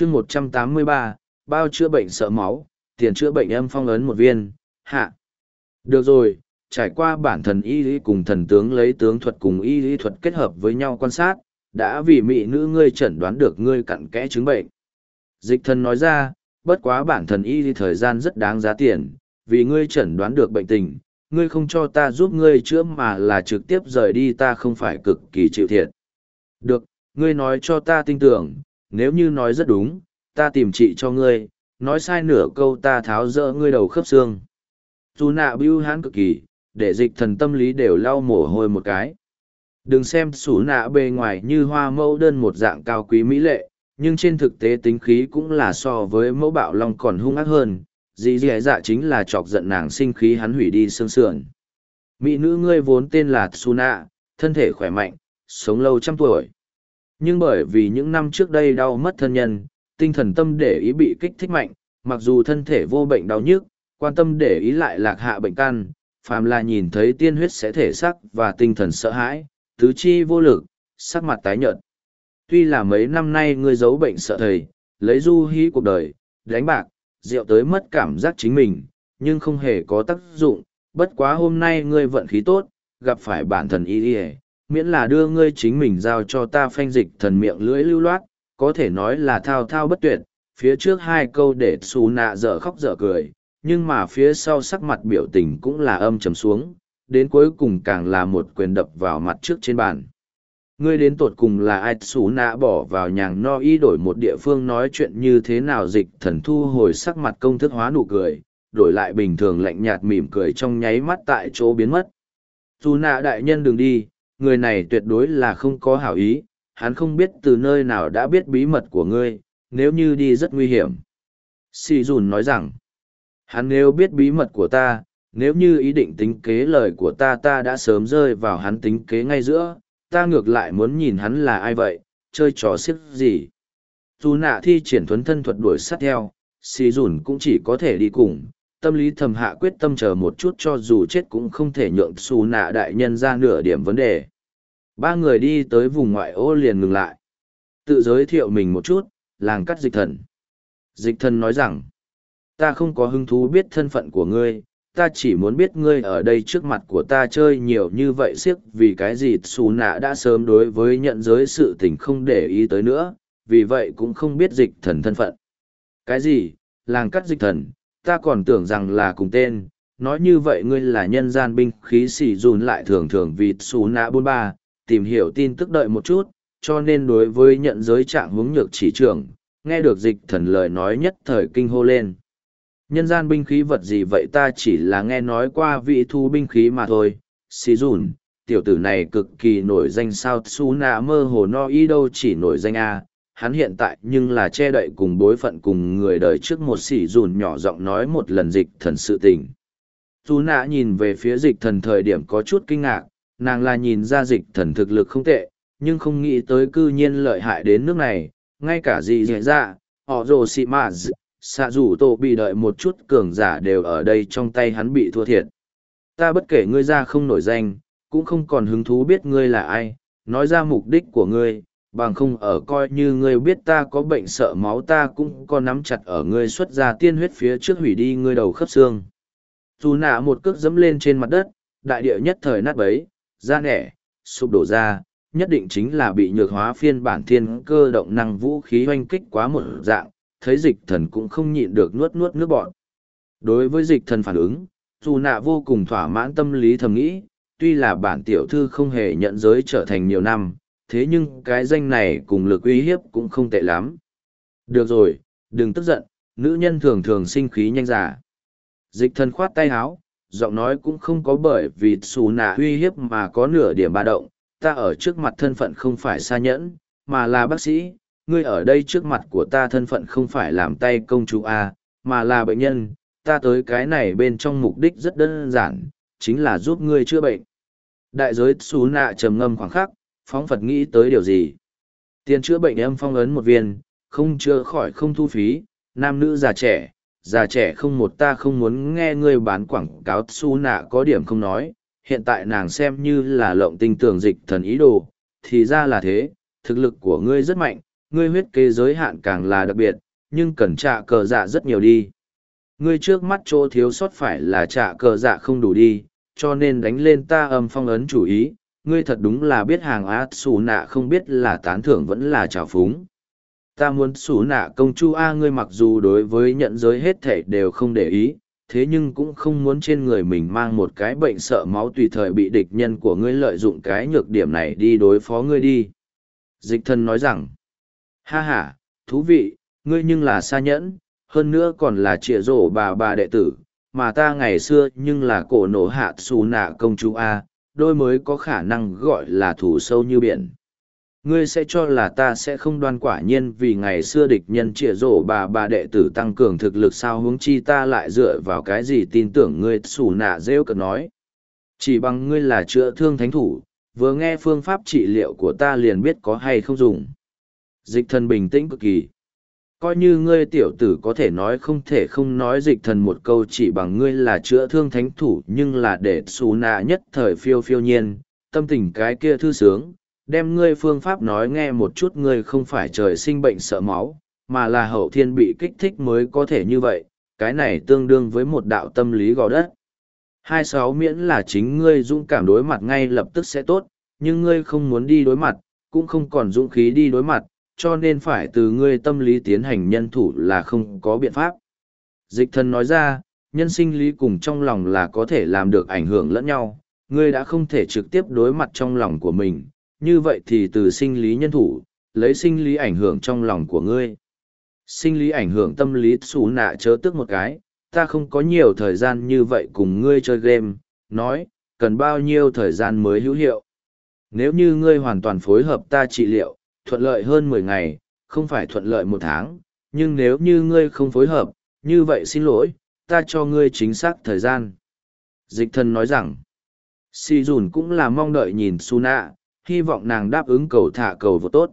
chương một trăm tám mươi ba, bao chữa bệnh sợ máu, tiền chữa bệnh âm phong ấn một viên, hạ. Được rồi, trải qua bản thần y lý cùng thần tướng lấy tướng thuật cùng y lý thuật kết hợp với nhau quan sát, đã vì mỹ nữ ngươi chẩn đoán được ngươi cặn kẽ chứng bệnh. Dịch thần nói ra, bất quá bản thần y lý thời gian rất đáng giá tiền, vì ngươi chẩn đoán được bệnh tình, ngươi không cho ta giúp ngươi chữa mà là trực tiếp rời đi ta không phải cực kỳ chịu thiệt. Được, ngươi nói cho ta tin tưởng nếu như nói rất đúng, ta tìm trị cho ngươi, nói sai nửa câu ta tháo rỡ ngươi đầu khớp xương. Dù nạ bưu hán cực kỳ, để dịch thần tâm lý đều lau mồ hôi một cái. Đừng xem sủ nạ bề ngoài như hoa mẫu đơn một dạng cao quý mỹ lệ, nhưng trên thực tế tính khí cũng là so với mẫu bạo long còn hung ác hơn, dì dì dạ chính là chọc giận nàng sinh khí hắn hủy đi xương sườn. Mỹ nữ ngươi vốn tên là Tsuna, thân thể khỏe mạnh, sống lâu trăm tuổi. Nhưng bởi vì những năm trước đây đau mất thân nhân, tinh thần tâm để ý bị kích thích mạnh, mặc dù thân thể vô bệnh đau nhức, quan tâm để ý lại lạc hạ bệnh căn, phàm là nhìn thấy tiên huyết sẽ thể sắc và tinh thần sợ hãi, tứ chi vô lực, sắc mặt tái nhợt. Tuy là mấy năm nay ngươi giấu bệnh sợ thầy, lấy du hí cuộc đời, đánh bạc, rượu tới mất cảm giác chính mình, nhưng không hề có tác dụng, bất quá hôm nay ngươi vận khí tốt, gặp phải bản thần y y miễn là đưa ngươi chính mình giao cho ta phanh dịch thần miệng lưỡi lưu loát, có thể nói là thao thao bất tuyệt, phía trước hai câu để xù nạ dở khóc dở cười, nhưng mà phía sau sắc mặt biểu tình cũng là âm trầm xuống, đến cuối cùng càng là một quyền đập vào mặt trước trên bàn. Ngươi đến tột cùng là ai xù nạ bỏ vào nhàng no y đổi một địa phương nói chuyện như thế nào dịch thần thu hồi sắc mặt công thức hóa nụ cười, đổi lại bình thường lạnh nhạt mỉm cười trong nháy mắt tại chỗ biến mất. Dù nạ đại nhân đừng đi, người này tuyệt đối là không có hảo ý, hắn không biết từ nơi nào đã biết bí mật của ngươi, nếu như đi rất nguy hiểm. Si Dùn nói rằng, hắn nếu biết bí mật của ta, nếu như ý định tính kế lời của ta ta đã sớm rơi vào hắn tính kế ngay giữa, ta ngược lại muốn nhìn hắn là ai vậy, chơi trò xiếc gì. Dù nạ thi triển thuấn thân thuật đuổi sát theo, Si Dùn cũng chỉ có thể đi cùng, tâm lý thầm hạ quyết tâm chờ một chút cho dù chết cũng không thể nhượng xù nạ đại nhân ra nửa điểm vấn đề. Ba người đi tới vùng ngoại ô liền ngừng lại. Tự giới thiệu mình một chút, làng cắt dịch thần. Dịch thần nói rằng, ta không có hứng thú biết thân phận của ngươi, ta chỉ muốn biết ngươi ở đây trước mặt của ta chơi nhiều như vậy siếc vì cái gì xù nạ đã sớm đối với nhận giới sự tình không để ý tới nữa, vì vậy cũng không biết dịch thần thân phận. Cái gì, làng cắt dịch thần, ta còn tưởng rằng là cùng tên, nói như vậy ngươi là nhân gian binh khí xì dùn lại thường thường vịt xù nạ bôn ba, tìm hiểu tin tức đợi một chút, cho nên đối với nhận giới trạng hướng nhược chỉ trưởng, nghe được dịch thần lời nói nhất thời kinh hô lên. Nhân gian binh khí vật gì vậy ta chỉ là nghe nói qua vị thu binh khí mà thôi, xì dùn, tiểu tử này cực kỳ nổi danh sao su nạ mơ hồ no y đâu chỉ nổi danh a hắn hiện tại nhưng là che đậy cùng bối phận cùng người đời trước một sỉ dùn nhỏ giọng nói một lần dịch thần sự tình. tú nạ nhìn về phía dịch thần thời điểm có chút kinh ngạc, nàng là nhìn ra dịch thần thực lực không tệ, nhưng không nghĩ tới cư nhiên lợi hại đến nước này, ngay cả gì dễ ra, dạ, họ rồ xị mạ xạ rủ tổ bị đợi một chút cường giả đều ở đây trong tay hắn bị thua thiệt. Ta bất kể ngươi ra không nổi danh, cũng không còn hứng thú biết ngươi là ai, nói ra mục đích của ngươi, bằng không ở coi như ngươi biết ta có bệnh sợ máu ta cũng có nắm chặt ở ngươi xuất ra tiên huyết phía trước hủy đi ngươi đầu khớp xương. Dù nạ một cước dẫm lên trên mặt đất, đại địa nhất thời nát bấy, ra nẻ, sụp đổ ra, nhất định chính là bị nhược hóa phiên bản thiên cơ động năng vũ khí oanh kích quá một dạng, thấy dịch thần cũng không nhịn được nuốt nuốt nước bọn. Đối với dịch thần phản ứng, dù nạ vô cùng thỏa mãn tâm lý thầm nghĩ, tuy là bản tiểu thư không hề nhận giới trở thành nhiều năm, thế nhưng cái danh này cùng lực uy hiếp cũng không tệ lắm. Được rồi, đừng tức giận, nữ nhân thường thường sinh khí nhanh giả. Dịch thần khoát tay háo, giọng nói cũng không có bởi vì xù nạ uy hiếp mà có nửa điểm ba động, ta ở trước mặt thân phận không phải xa nhẫn, mà là bác sĩ, ngươi ở đây trước mặt của ta thân phận không phải làm tay công chúa A, mà là bệnh nhân, ta tới cái này bên trong mục đích rất đơn giản, chính là giúp ngươi chữa bệnh. Đại giới xù nạ trầm ngâm khoảng khắc, phóng Phật nghĩ tới điều gì? Tiền chữa bệnh em phong ấn một viên, không chữa khỏi không thu phí, nam nữ già trẻ, già trẻ không một ta không muốn nghe ngươi bán quảng cáo su nạ có điểm không nói, hiện tại nàng xem như là lộng tinh tưởng dịch thần ý đồ, thì ra là thế, thực lực của ngươi rất mạnh, ngươi huyết kế giới hạn càng là đặc biệt, nhưng cần trả cờ dạ rất nhiều đi. Ngươi trước mắt chỗ thiếu sót phải là trả cờ dạ không đủ đi, cho nên đánh lên ta âm phong ấn chủ ý, ngươi thật đúng là biết hàng át xù nạ không biết là tán thưởng vẫn là trào phúng. Ta muốn xù nạ công chu A ngươi mặc dù đối với nhận giới hết thể đều không để ý, thế nhưng cũng không muốn trên người mình mang một cái bệnh sợ máu tùy thời bị địch nhân của ngươi lợi dụng cái nhược điểm này đi đối phó ngươi đi. Dịch thân nói rằng, ha ha, thú vị, ngươi nhưng là xa nhẫn, hơn nữa còn là trịa rổ bà bà đệ tử, mà ta ngày xưa nhưng là cổ nổ hạ xù nạ công chúa A, đôi mới có khả năng gọi là thủ sâu như biển. Ngươi sẽ cho là ta sẽ không đoan quả nhiên vì ngày xưa địch nhân trịa rổ bà bà đệ tử tăng cường thực lực sao hướng chi ta lại dựa vào cái gì tin tưởng ngươi xù nạ rêu cực nói. Chỉ bằng ngươi là chữa thương thánh thủ, vừa nghe phương pháp trị liệu của ta liền biết có hay không dùng. Dịch thần bình tĩnh cực kỳ coi như ngươi tiểu tử có thể nói không thể không nói dịch thần một câu chỉ bằng ngươi là chữa thương thánh thủ nhưng là để xù nạ nhất thời phiêu phiêu nhiên, tâm tình cái kia thư sướng, đem ngươi phương pháp nói nghe một chút ngươi không phải trời sinh bệnh sợ máu, mà là hậu thiên bị kích thích mới có thể như vậy, cái này tương đương với một đạo tâm lý gò đất. Hai sáu miễn là chính ngươi dũng cảm đối mặt ngay lập tức sẽ tốt, nhưng ngươi không muốn đi đối mặt, cũng không còn dũng khí đi đối mặt cho nên phải từ ngươi tâm lý tiến hành nhân thủ là không có biện pháp. Dịch thần nói ra, nhân sinh lý cùng trong lòng là có thể làm được ảnh hưởng lẫn nhau, ngươi đã không thể trực tiếp đối mặt trong lòng của mình, như vậy thì từ sinh lý nhân thủ, lấy sinh lý ảnh hưởng trong lòng của ngươi. Sinh lý ảnh hưởng tâm lý xú nạ chớ tức một cái, ta không có nhiều thời gian như vậy cùng ngươi chơi game, nói, cần bao nhiêu thời gian mới hữu hiệu. Nếu như ngươi hoàn toàn phối hợp ta trị liệu, thuận lợi hơn mười ngày, không phải thuận lợi một tháng, nhưng nếu như ngươi không phối hợp, như vậy xin lỗi, ta cho ngươi chính xác thời gian. Dịch thần nói rằng, si dùn cũng là mong đợi nhìn Suna, hy vọng nàng đáp ứng cầu thả cầu vô tốt.